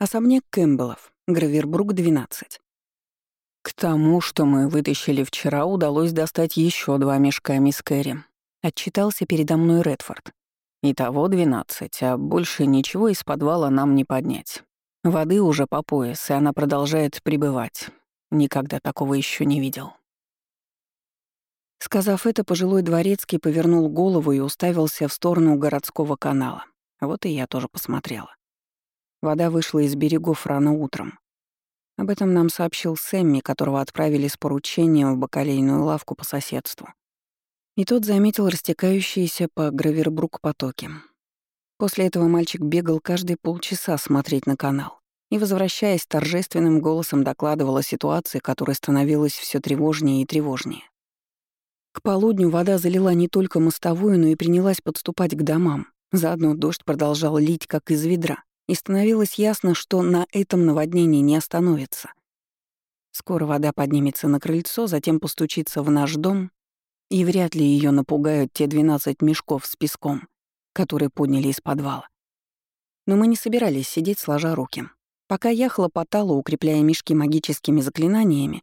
Особняк Кэмпбеллов, Гравербрук, 12. К тому, что мы вытащили вчера, удалось достать еще два мешка мисс Кэрри. Отчитался передо мной Редфорд. Итого 12, а больше ничего из подвала нам не поднять. Воды уже по пояс, и она продолжает прибывать. Никогда такого еще не видел. Сказав это, пожилой дворецкий повернул голову и уставился в сторону городского канала. Вот и я тоже посмотрела. Вода вышла из берегов рано утром. Об этом нам сообщил Сэмми, которого отправили с поручением в бакалейную лавку по соседству. И тот заметил растекающиеся по Гравербрук потоки. После этого мальчик бегал каждые полчаса смотреть на канал и, возвращаясь, торжественным голосом докладывал о ситуации, которая становилась все тревожнее и тревожнее. К полудню вода залила не только мостовую, но и принялась подступать к домам. Заодно дождь продолжал лить, как из ведра и становилось ясно, что на этом наводнении не остановится. Скоро вода поднимется на крыльцо, затем постучится в наш дом, и вряд ли ее напугают те 12 мешков с песком, которые подняли из подвала. Но мы не собирались сидеть сложа руки. Пока я хлопотала, укрепляя мешки магическими заклинаниями,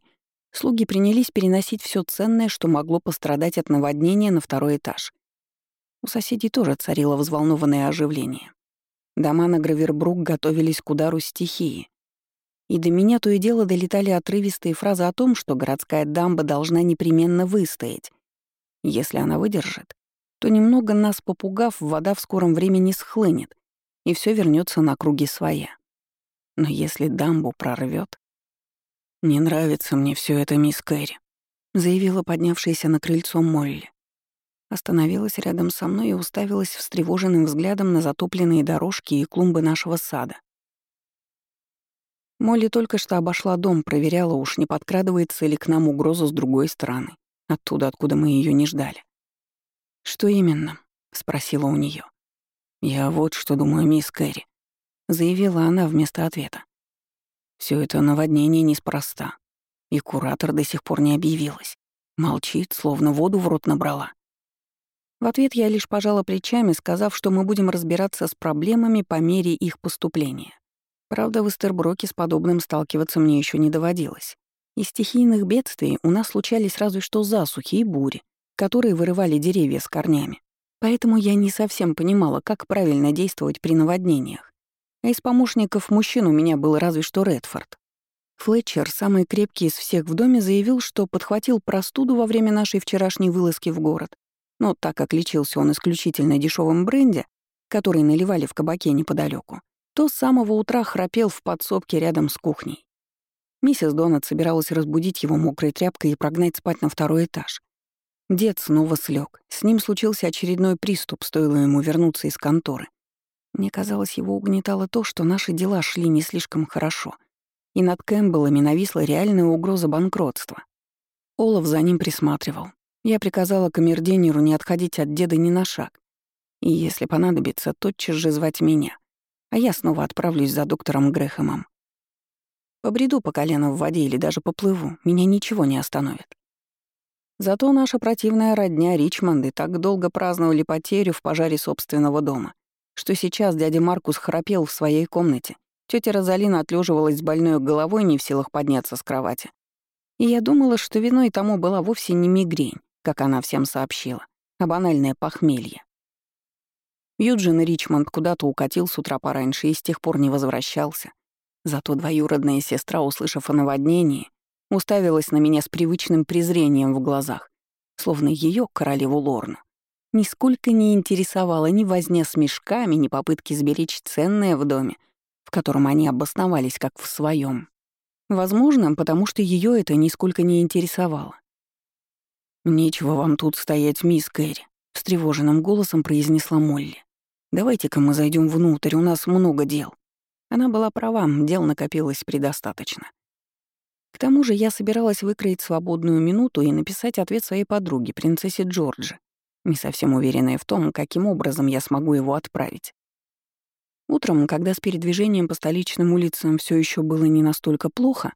слуги принялись переносить все ценное, что могло пострадать от наводнения на второй этаж. У соседей тоже царило взволнованное оживление. Дома на Гравербрук готовились к удару стихии. И до меня то и дело долетали отрывистые фразы о том, что городская дамба должна непременно выстоять. Если она выдержит, то немного нас попугав, вода в скором времени схлынет, и все вернется на круги своя. Но если дамбу прорвет, «Не нравится мне все это, мисс Кэрри», — заявила поднявшаяся на крыльцо Молли. Остановилась рядом со мной и уставилась встревоженным взглядом на затопленные дорожки и клумбы нашего сада. Молли только что обошла дом, проверяла, уж не подкрадывается ли к нам угроза с другой стороны, оттуда, откуда мы ее не ждали. «Что именно?» — спросила у нее. «Я вот что думаю, мисс Кэрри», — заявила она вместо ответа. Все это наводнение неспроста, и куратор до сих пор не объявилась. Молчит, словно воду в рот набрала. В ответ я лишь пожала плечами, сказав, что мы будем разбираться с проблемами по мере их поступления. Правда, в Эстерброке с подобным сталкиваться мне еще не доводилось. Из стихийных бедствий у нас случались разве что засухи и бури, которые вырывали деревья с корнями. Поэтому я не совсем понимала, как правильно действовать при наводнениях. А из помощников мужчин у меня был разве что Редфорд. Флетчер, самый крепкий из всех в доме, заявил, что подхватил простуду во время нашей вчерашней вылазки в город но так как лечился он исключительно дешевым бренди, который наливали в кабаке неподалеку, то с самого утра храпел в подсобке рядом с кухней. Миссис Донат собиралась разбудить его мокрой тряпкой и прогнать спать на второй этаж. Дед снова слег. С ним случился очередной приступ, стоило ему вернуться из конторы. Мне казалось, его угнетало то, что наши дела шли не слишком хорошо, и над Кэмпбеллами нависла реальная угроза банкротства. Олаф за ним присматривал, я приказала камердинеру не отходить от деда ни на шаг. И если понадобится, тотчас же звать меня. А я снова отправлюсь за доктором Грэхэмом. Побреду по колено в воде или даже поплыву, меня ничего не остановит. Зато наша противная родня Ричмонды так долго праздновали потерю в пожаре собственного дома, что сейчас дядя Маркус храпел в своей комнате. Тетя Розалина отлеживалась с больной головой, не в силах подняться с кровати. И я думала, что виной тому была вовсе не мигрень, как она всем сообщила, а банальное похмелье. Юджин Ричмонд куда-то укатил с утра пораньше и с тех пор не возвращался. Зато двоюродная сестра, услышав о наводнении, уставилась на меня с привычным презрением в глазах, словно ее королеву Лорну. Нисколько не интересовала ни возня с мешками, ни попытки сберечь ценное в доме, в котором они обосновались как в своем. Возможно, потому что ее это нисколько не интересовало. «Нечего вам тут стоять, мисс Кэрри», — встревоженным голосом произнесла Молли. «Давайте-ка мы зайдем внутрь, у нас много дел». Она была права, дел накопилось предостаточно. К тому же я собиралась выкроить свободную минуту и написать ответ своей подруге, принцессе Джорджи, не совсем уверенная в том, каким образом я смогу его отправить. Утром, когда с передвижением по столичным улицам все еще было не настолько плохо,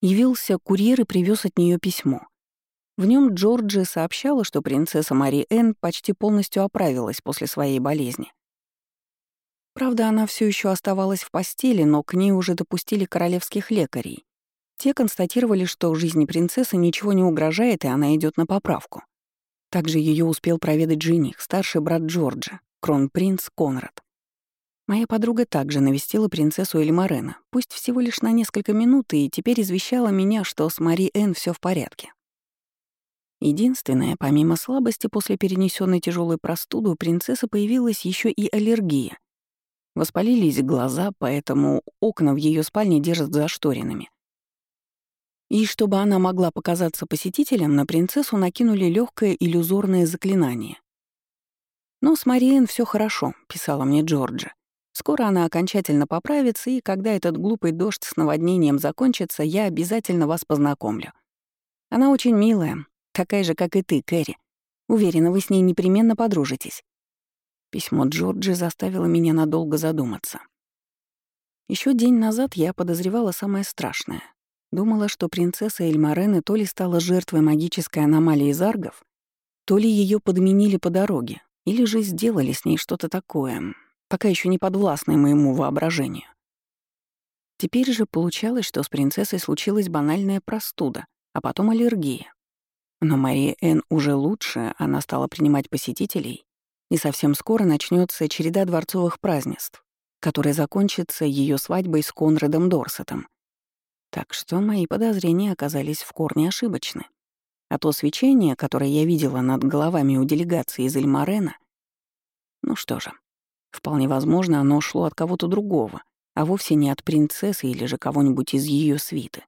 явился курьер и привез от нее письмо. В нем Джорджи сообщала, что принцесса Мари Энн почти полностью оправилась после своей болезни. Правда, она все еще оставалась в постели, но к ней уже допустили королевских лекарей. Те констатировали, что жизни принцессы ничего не угрожает, и она идет на поправку. Также ее успел проведать жених, старший брат Джорджа, кронпринц Конрад. Моя подруга также навестила принцессу Эльмарена, пусть всего лишь на несколько минут, и теперь извещала меня, что с Мари Энн все в порядке. Единственное, помимо слабости после перенесенной тяжелой простуды, у принцессы появилась еще и аллергия. Воспалились глаза, поэтому окна в ее спальне держат зашторенными. И чтобы она могла показаться посетителям, на принцессу накинули легкое иллюзорное заклинание. «Но с Мариен все хорошо», — писала мне Джорджа. Скоро она окончательно поправится, и когда этот глупый дождь с наводнением закончится, я обязательно вас познакомлю. Она очень милая, такая же, как и ты, Кэрри. Уверена, вы с ней непременно подружитесь». Письмо Джорджи заставило меня надолго задуматься. Еще день назад я подозревала самое страшное. Думала, что принцесса Эльмарены то ли стала жертвой магической аномалии заргов, то ли ее подменили по дороге, или же сделали с ней что-то такое, пока еще не подвластной моему воображению. Теперь же получалось, что с принцессой случилась банальная простуда, а потом аллергия. Но Мария Н уже лучше, она стала принимать посетителей, и совсем скоро начнется череда дворцовых празднеств, которая закончится ее свадьбой с Конрадом Дорсетом. Так что мои подозрения оказались в корне ошибочны. А то свечение, которое я видела над головами у делегации из Эльмарена, ну что же, Вполне возможно, оно шло от кого-то другого, а вовсе не от принцессы или же кого-нибудь из ее свиты.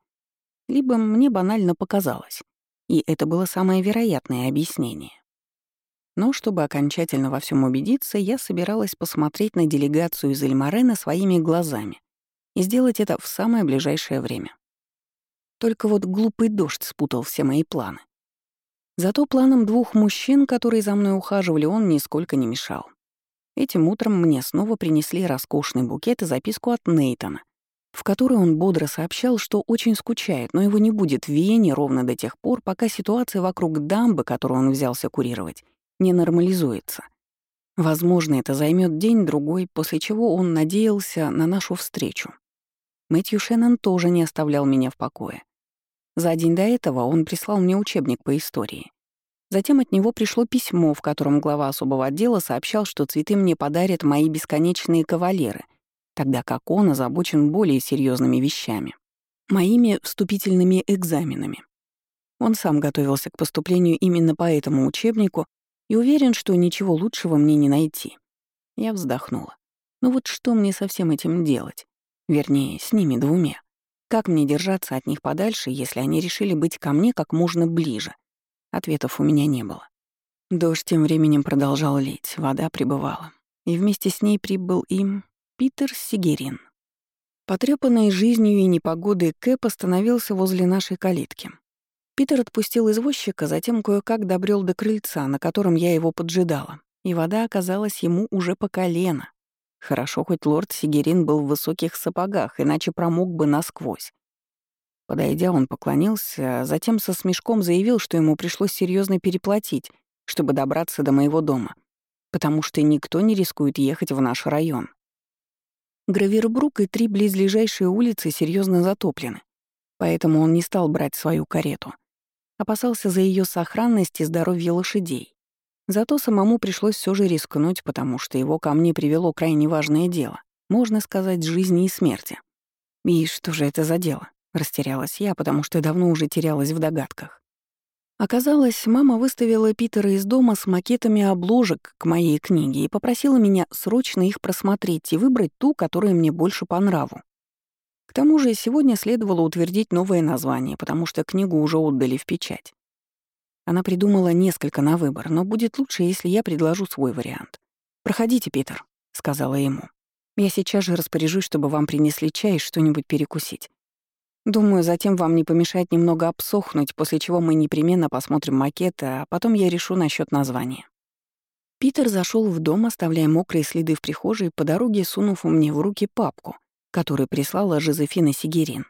Либо мне банально показалось, и это было самое вероятное объяснение. Но чтобы окончательно во всем убедиться, я собиралась посмотреть на делегацию из Эльмарена своими глазами и сделать это в самое ближайшее время. Только вот глупый дождь спутал все мои планы. Зато планам двух мужчин, которые за мной ухаживали, он нисколько не мешал. Этим утром мне снова принесли роскошный букет и записку от Нейтона, в которой он бодро сообщал, что очень скучает, но его не будет в Вене ровно до тех пор, пока ситуация вокруг дамбы, которую он взялся курировать, не нормализуется. Возможно, это займет день-другой, после чего он надеялся на нашу встречу. Мэтью Шеннон тоже не оставлял меня в покое. За день до этого он прислал мне учебник по истории. Затем от него пришло письмо, в котором глава особого отдела сообщал, что цветы мне подарят мои бесконечные кавалеры, тогда как он озабочен более серьезными вещами — моими вступительными экзаменами. Он сам готовился к поступлению именно по этому учебнику и уверен, что ничего лучшего мне не найти. Я вздохнула. Ну вот что мне со всем этим делать? Вернее, с ними двумя. Как мне держаться от них подальше, если они решили быть ко мне как можно ближе? Ответов у меня не было. Дождь тем временем продолжал лить, вода прибывала. И вместе с ней прибыл им Питер Сигерин. Потрёпанный жизнью и непогодой Кэп остановился возле нашей калитки. Питер отпустил извозчика, затем кое-как добрел до крыльца, на котором я его поджидала, и вода оказалась ему уже по колено. Хорошо, хоть лорд Сигерин был в высоких сапогах, иначе промок бы насквозь. Подойдя, он поклонился, а затем со смешком заявил, что ему пришлось серьезно переплатить, чтобы добраться до моего дома, потому что никто не рискует ехать в наш район. Гравирбрук и три близлежащие улицы серьезно затоплены, поэтому он не стал брать свою карету. Опасался за ее сохранность и здоровье лошадей. Зато самому пришлось все же рискнуть, потому что его ко мне привело крайне важное дело, можно сказать, жизни и смерти. И что же это за дело? Растерялась я, потому что давно уже терялась в догадках. Оказалось, мама выставила Питера из дома с макетами обложек к моей книге и попросила меня срочно их просмотреть и выбрать ту, которая мне больше по нраву. К тому же сегодня следовало утвердить новое название, потому что книгу уже отдали в печать. Она придумала несколько на выбор, но будет лучше, если я предложу свой вариант. «Проходите, Питер», — сказала ему. «Я сейчас же распоряжусь, чтобы вам принесли чай и что-нибудь перекусить. Думаю, затем вам не помешает немного обсохнуть, после чего мы непременно посмотрим макеты, а потом я решу насчет названия. Питер зашел в дом, оставляя мокрые следы в прихожей, по дороге сунув мне в руки папку, которую прислала Жозефина Сигерин.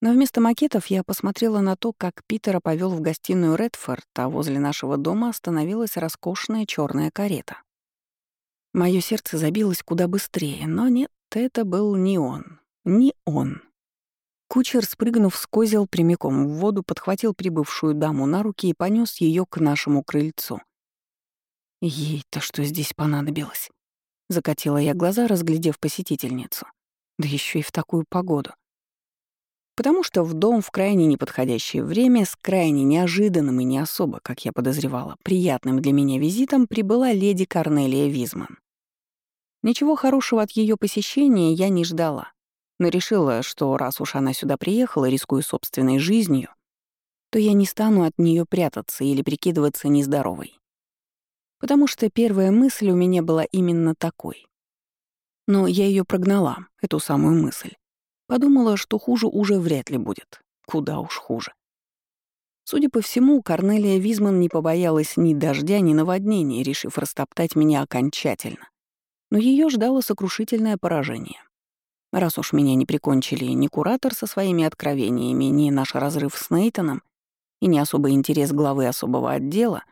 Но вместо макетов я посмотрела на то, как Питера повел в гостиную Редфорд, а возле нашего дома остановилась роскошная черная карета. Моё сердце забилось куда быстрее, но нет, это был не он. Не он. Кучер, спрыгнув с козел прямиком в воду, подхватил прибывшую даму на руки и понёс её к нашему крыльцу. Ей-то что здесь понадобилось? Закатила я глаза, разглядев посетительницу. Да ещё и в такую погоду. Потому что в дом в крайне неподходящее время, с крайне неожиданным и не особо, как я подозревала, приятным для меня визитом прибыла леди Корнелия Визман. Ничего хорошего от ее посещения я не ждала, но решила, что раз уж она сюда приехала, рискуя собственной жизнью, то я не стану от нее прятаться или прикидываться нездоровой. Потому что первая мысль у меня была именно такой. Но я ее прогнала, эту самую мысль. Подумала, что хуже уже вряд ли будет. Куда уж хуже. Судя по всему, Корнелия Визман не побоялась ни дождя, ни наводнения, решив растоптать меня окончательно но ее ждало сокрушительное поражение. Раз уж меня не прикончили ни куратор со своими откровениями, ни наш разрыв с Нейтаном, и не особый интерес главы особого отдела,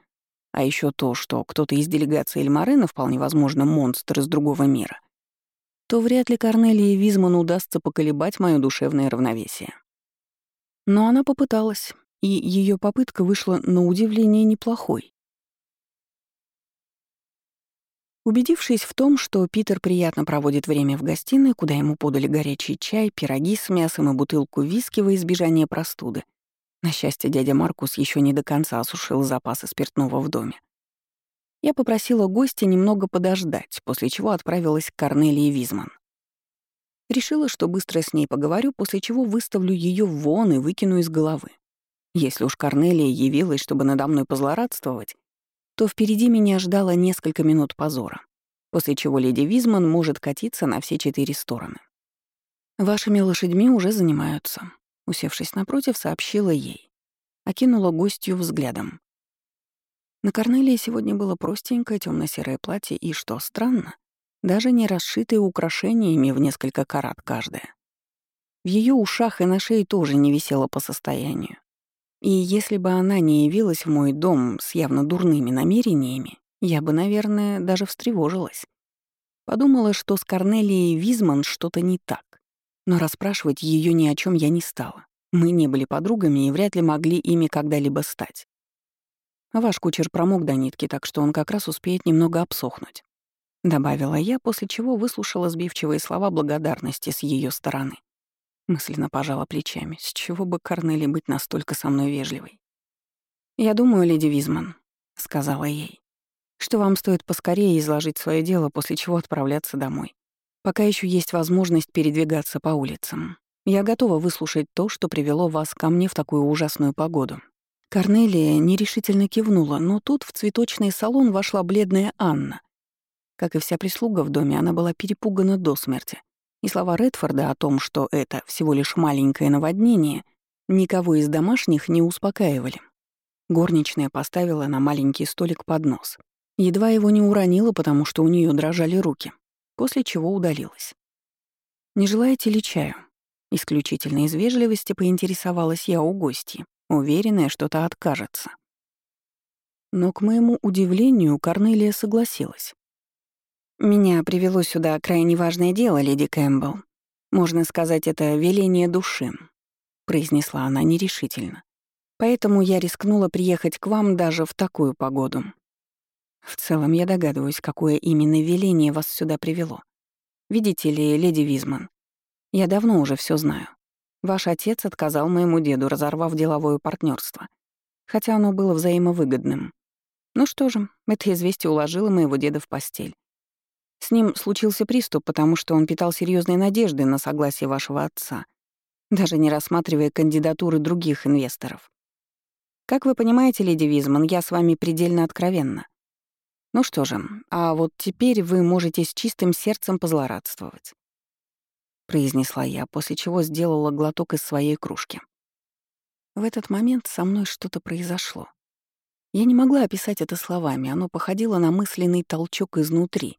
а еще то, что кто-то из делегации Эльмарена, вполне возможно, монстр из другого мира, то вряд ли Корнелии Визман удастся поколебать мое душевное равновесие. Но она попыталась, и ее попытка вышла на удивление неплохой. Убедившись в том, что Питер приятно проводит время в гостиной, куда ему подали горячий чай, пироги с мясом и бутылку виски во избежание простуды, на счастье, дядя Маркус еще не до конца осушил запасы спиртного в доме. Я попросила гостя немного подождать, после чего отправилась к Корнелии Визман. Решила, что быстро с ней поговорю, после чего выставлю ее вон и выкину из головы. Если уж Корнелия явилась, чтобы надо мной позлорадствовать, то впереди меня ждало несколько минут позора, после чего леди Визман может катиться на все четыре стороны. «Вашими лошадьми уже занимаются», — усевшись напротив, сообщила ей. Окинула гостью взглядом. На Корнелии сегодня было простенькое темно серое платье и, что странно, даже не расшитые украшениями в несколько карат каждое. В ее ушах и на шее тоже не висело по состоянию. И если бы она не явилась в мой дом с явно дурными намерениями, я бы, наверное, даже встревожилась. Подумала, что с Корнелией Визман что-то не так. Но расспрашивать ее ни о чем я не стала. Мы не были подругами и вряд ли могли ими когда-либо стать. Ваш кучер промок до нитки, так что он как раз успеет немного обсохнуть. Добавила я, после чего выслушала сбивчивые слова благодарности с ее стороны. Мысленно пожала плечами. С чего бы Корнели быть настолько со мной вежливой? «Я думаю, леди Визман», — сказала ей, «что вам стоит поскорее изложить свое дело, после чего отправляться домой. Пока еще есть возможность передвигаться по улицам. Я готова выслушать то, что привело вас ко мне в такую ужасную погоду». Корнелия нерешительно кивнула, но тут в цветочный салон вошла бледная Анна. Как и вся прислуга в доме, она была перепугана до смерти. И слова Редфорда о том, что это всего лишь маленькое наводнение, никого из домашних не успокаивали. Горничная поставила на маленький столик поднос. Едва его не уронила, потому что у нее дрожали руки, после чего удалилась. «Не желаете ли чаю?» Исключительно из вежливости поинтересовалась я у гостей, уверенная, что та откажется. Но, к моему удивлению, Корнелия согласилась. «Меня привело сюда крайне важное дело, леди Кэмпбелл. Можно сказать, это веление души», — произнесла она нерешительно. «Поэтому я рискнула приехать к вам даже в такую погоду. В целом, я догадываюсь, какое именно веление вас сюда привело. Видите ли, леди Визман, я давно уже все знаю. Ваш отец отказал моему деду, разорвав деловое партнерство, хотя оно было взаимовыгодным. Ну что же, это известие уложило моего деда в постель. С ним случился приступ, потому что он питал серьезные надежды на согласие вашего отца, даже не рассматривая кандидатуры других инвесторов. Как вы понимаете, леди Визман, я с вами предельно откровенна. Ну что же, а вот теперь вы можете с чистым сердцем позлорадствовать. Произнесла я, после чего сделала глоток из своей кружки. В этот момент со мной что-то произошло. Я не могла описать это словами, оно походило на мысленный толчок изнутри,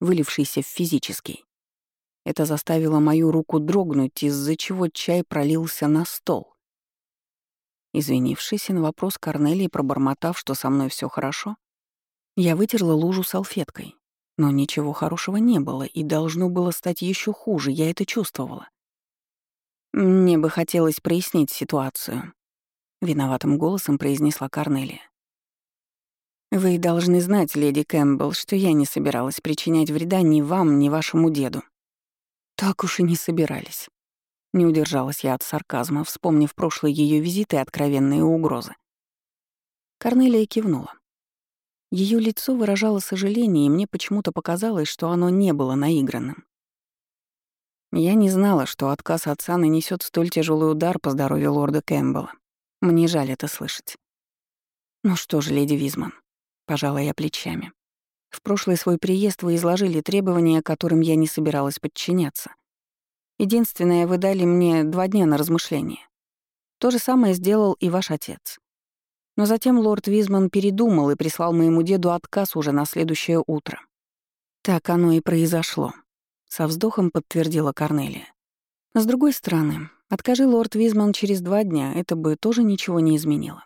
вылившийся в физический. Это заставило мою руку дрогнуть, из-за чего чай пролился на стол. Извинившись на вопрос Корнелии, пробормотав, что со мной все хорошо, я вытерла лужу салфеткой, Но ничего хорошего не было, и должно было стать еще хуже, я это чувствовала. «Мне бы хотелось прояснить ситуацию», — виноватым голосом произнесла Корнелия. «Вы должны знать, леди Кэмпбелл, что я не собиралась причинять вреда ни вам, ни вашему деду». «Так уж и не собирались». Не удержалась я от сарказма, вспомнив прошлые ее визиты и откровенные угрозы. Корнелия кивнула. Ее лицо выражало сожаление, и мне почему-то показалось, что оно не было наигранным. Я не знала, что отказ отца нанесет столь тяжелый удар по здоровью лорда Кэмпбелла. Мне жаль это слышать. Ну что ж, леди Визман, пожала я плечами. В прошлый свой приезд вы изложили требования, которым я не собиралась подчиняться. Единственное, вы дали мне два дня на размышление. То же самое сделал и ваш отец. Но затем лорд Визман передумал и прислал моему деду отказ уже на следующее утро. Так оно и произошло. Со вздохом подтвердила Корнелия. С другой стороны, откажи лорд Визман через два дня, это бы тоже ничего не изменило.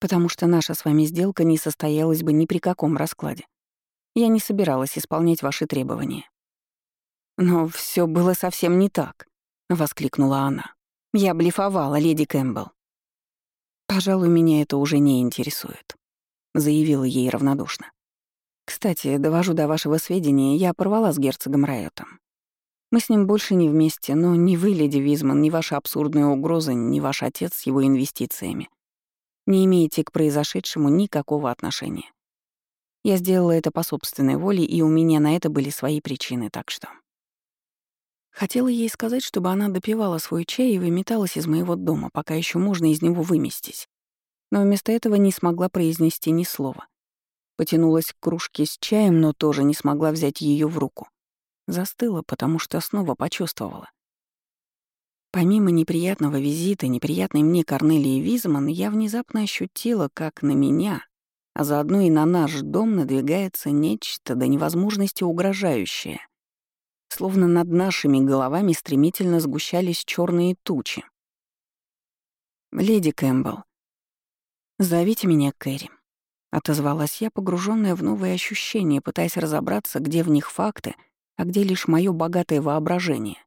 Потому что наша с вами сделка не состоялась бы ни при каком раскладе. Я не собиралась исполнять ваши требования. Но все было совсем не так, воскликнула она. Я блефовала, леди Кэмпбелл. Пожалуй, меня это уже не интересует, заявила ей равнодушно. Кстати, довожу до вашего сведения, я порвала с герцогом Райотом. Мы с ним больше не вместе, но ни вы, леди Визман, ни ваша абсурдная угроза, ни ваш отец с его инвестициями не имеете к произошедшему никакого отношения. Я сделала это по собственной воле, и у меня на это были свои причины, так что... Хотела ей сказать, чтобы она допивала свой чай и выметалась из моего дома, пока еще можно из него выместись. Но вместо этого не смогла произнести ни слова. Потянулась к кружке с чаем, но тоже не смогла взять ее в руку. Застыла, потому что снова почувствовала. Помимо неприятного визита, неприятной мне Корнелии Визман, я внезапно ощутила, как на меня, а заодно и на наш дом надвигается нечто до невозможности угрожающее. Словно над нашими головами стремительно сгущались черные тучи. «Леди Кэмпбелл, зовите меня Кэрри», Отозвалась я, погруженная в новые ощущения, пытаясь разобраться, где в них факты, а где лишь мое богатое воображение.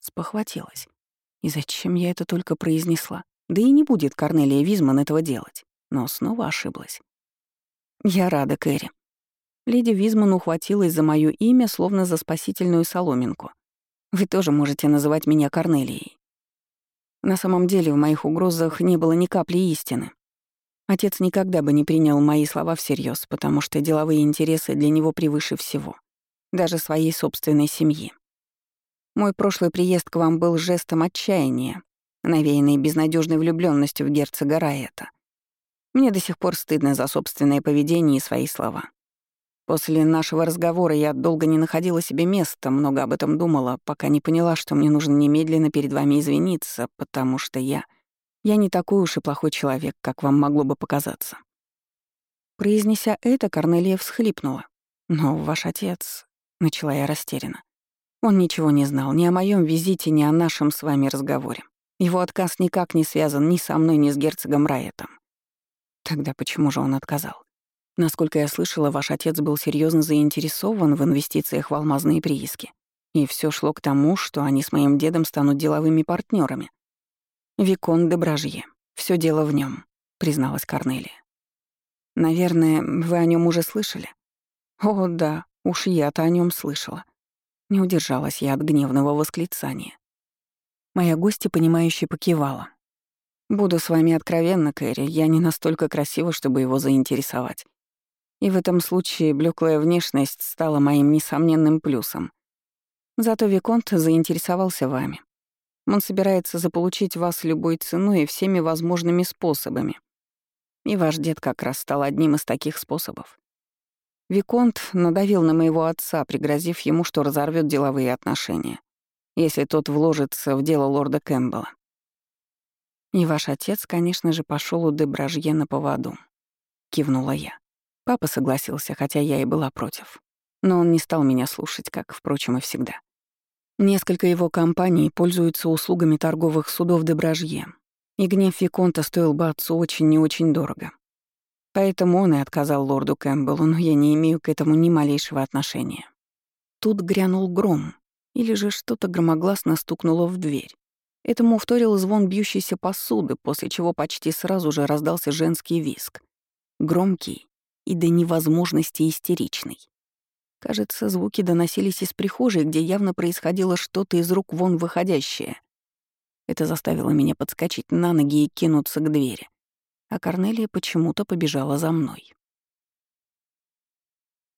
Спохватилась. И зачем я это только произнесла? Да и не будет Корнелия Визман этого делать. Но снова ошиблась. Я рада, Кэрри. Леди Визман ухватилась за моё имя, словно за спасительную соломинку. Вы тоже можете называть меня Корнелией. На самом деле в моих угрозах не было ни капли истины. Отец никогда бы не принял мои слова всерьез, потому что деловые интересы для него превыше всего, даже своей собственной семьи. Мой прошлый приезд к вам был жестом отчаяния, навеянный безнадежной влюбленностью в герцога Раэта. Мне до сих пор стыдно за собственное поведение и свои слова. После нашего разговора я долго не находила себе места, много об этом думала, пока не поняла, что мне нужно немедленно перед вами извиниться, потому что я — я не такой уж и плохой человек, как вам могло бы показаться». Произнеся это, Корнелия всхлипнула. «Но ваш отец...» — начала я растерянно. Он ничего не знал ни о моем визите, ни о нашем с вами разговоре. Его отказ никак не связан ни со мной, ни с герцогом Райетом. Тогда почему же он отказал? Насколько я слышала, ваш отец был серьезно заинтересован в инвестициях в алмазные прииски. И все шло к тому, что они с моим дедом станут деловыми партнерами. «Викон де Бражье. Все дело в нем, призналась Корнелия. «Наверное, вы о нем уже слышали?» «О, да, уж я-то о нем слышала». Не удержалась я от гневного восклицания. Моя гостья, понимающе покивала. «Буду с вами откровенна, Кэрри, я не настолько красива, чтобы его заинтересовать. И в этом случае блеклая внешность стала моим несомненным плюсом. Зато Виконт заинтересовался вами. Он собирается заполучить вас любой ценой и всеми возможными способами. И ваш дед как раз стал одним из таких способов. Виконт надавил на моего отца, пригрозив ему, что разорвет деловые отношения, если тот вложится в дело лорда Кэмпбелла. И ваш отец, конечно же, пошел у Дебражье на поводу. Кивнула я. Папа согласился, хотя я и была против. Но он не стал меня слушать, как, впрочем, и всегда. Несколько его компаний пользуются услугами торговых судов Дебражье, и гнев Виконта стоил бы отцу очень и очень дорого. Поэтому он и отказал лорду Кэмпбеллу, но я не имею к этому ни малейшего отношения. Тут грянул гром, или же что-то громогласно стукнуло в дверь. Этому вторил звон бьющейся посуды, после чего почти сразу же раздался женский виск. Громкий и до невозможности истеричный. Кажется, звуки доносились из прихожей, где явно происходило что-то из рук вон выходящее. Это заставило меня подскочить на ноги и кинуться к двери. А Корнелия почему-то побежала за мной.